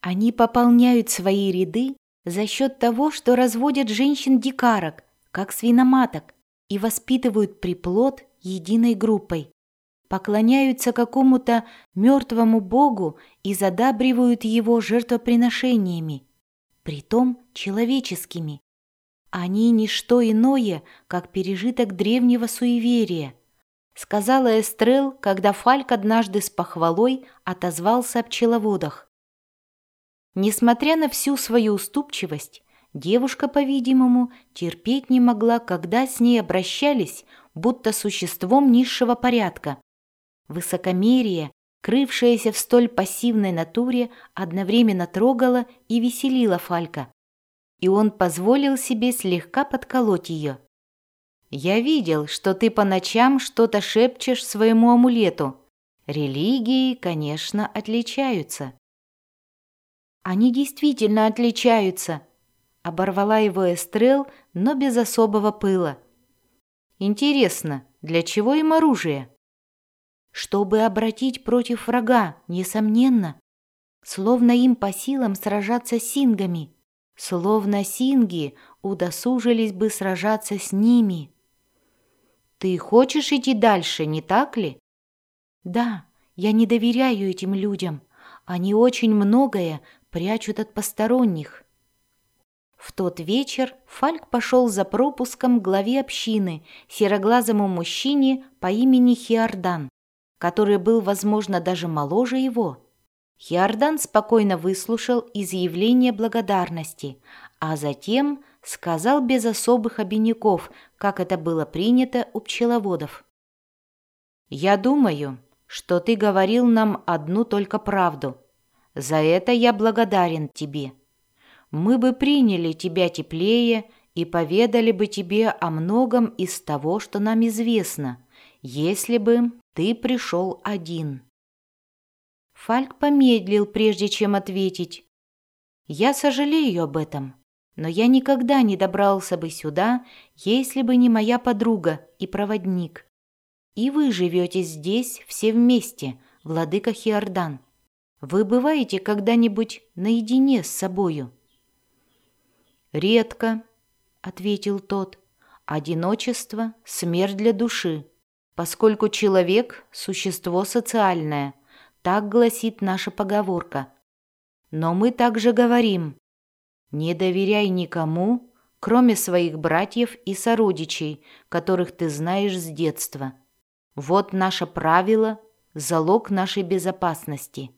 Они пополняют свои ряды за счет того, что разводят женщин-дикарок, как свиноматок, и воспитывают приплод единой группой. Поклоняются какому-то мертвому богу и задабривают его жертвоприношениями, притом человеческими. Они не что иное, как пережиток древнего суеверия, сказала Эстрел, когда Фальк однажды с похвалой отозвался о пчеловодах. Несмотря на всю свою уступчивость, девушка, по-видимому, терпеть не могла, когда с ней обращались, будто существом низшего порядка. Высокомерие, крывшееся в столь пассивной натуре, одновременно трогало и веселило Фалька, и он позволил себе слегка подколоть ее. «Я видел, что ты по ночам что-то шепчешь своему амулету. Религии, конечно, отличаются». Они действительно отличаются, оборвала его Эстрел, но без особого пыла. Интересно, для чего им оружие? Чтобы обратить против врага, несомненно. Словно им по силам сражаться с сингами, словно синги удосужились бы сражаться с ними. Ты хочешь идти дальше, не так ли? Да, я не доверяю этим людям. Они очень многое прячут от посторонних. В тот вечер Фальк пошел за пропуском к главе общины, сероглазому мужчине по имени Хиордан, который был, возможно, даже моложе его. Хиордан спокойно выслушал изъявление благодарности, а затем сказал без особых обиняков, как это было принято у пчеловодов. «Я думаю, что ты говорил нам одну только правду», за это я благодарен тебе. Мы бы приняли тебя теплее и поведали бы тебе о многом из того, что нам известно, если бы ты пришел один». Фальк помедлил, прежде чем ответить. «Я сожалею об этом, но я никогда не добрался бы сюда, если бы не моя подруга и проводник. И вы живете здесь все вместе, владыка Хиордан. Вы бываете когда-нибудь наедине с собою?» «Редко», — ответил тот, — «одиночество — смерть для души, поскольку человек — существо социальное, так гласит наша поговорка. Но мы также говорим, не доверяй никому, кроме своих братьев и сородичей, которых ты знаешь с детства. Вот наше правило, залог нашей безопасности».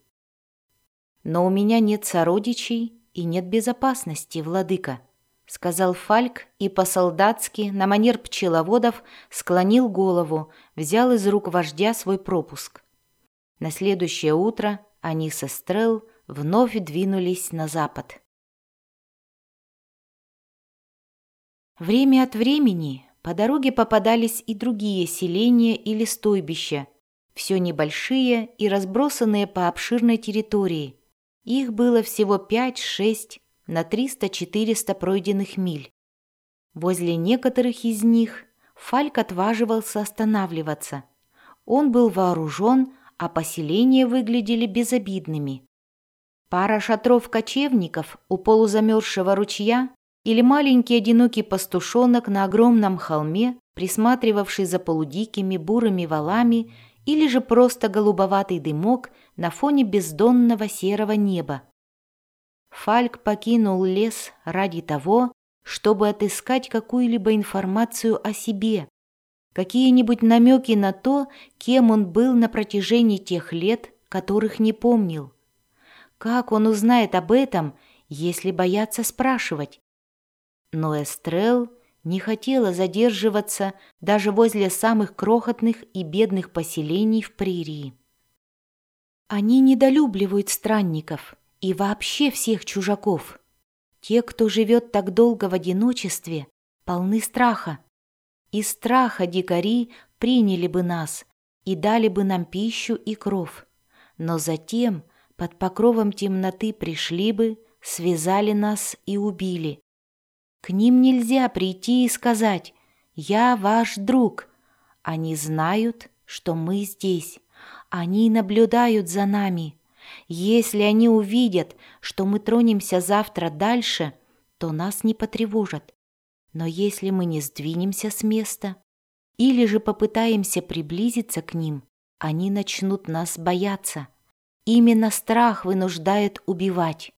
«Но у меня нет сородичей и нет безопасности, владыка», сказал Фальк и по-солдатски, на манер пчеловодов, склонил голову, взял из рук вождя свой пропуск. На следующее утро они со Стрел вновь двинулись на запад. Время от времени по дороге попадались и другие селения или стойбища, все небольшие и разбросанные по обширной территории – их было всего 5-6 на 300-400 пройденных миль. Возле некоторых из них Фальк отваживался останавливаться. Он был вооружен, а поселения выглядели безобидными. Пара шатров кочевников у полузамерзшего ручья или маленький одинокий пастушонок на огромном холме, присматривавший за полудикими бурыми валами, или же просто голубоватый дымок на фоне бездонного серого неба. Фальк покинул лес ради того, чтобы отыскать какую-либо информацию о себе, какие-нибудь намеки на то, кем он был на протяжении тех лет, которых не помнил. Как он узнает об этом, если бояться спрашивать? Но Эстрел не хотела задерживаться даже возле самых крохотных и бедных поселений в прерии. Они недолюбливают странников и вообще всех чужаков. Те, кто живет так долго в одиночестве, полны страха. Из страха дикари приняли бы нас и дали бы нам пищу и кров. Но затем под покровом темноты пришли бы, связали нас и убили. К ним нельзя прийти и сказать «Я ваш друг». Они знают, что мы здесь. Они наблюдают за нами. Если они увидят, что мы тронемся завтра дальше, то нас не потревожат. Но если мы не сдвинемся с места или же попытаемся приблизиться к ним, они начнут нас бояться. Именно страх вынуждает убивать.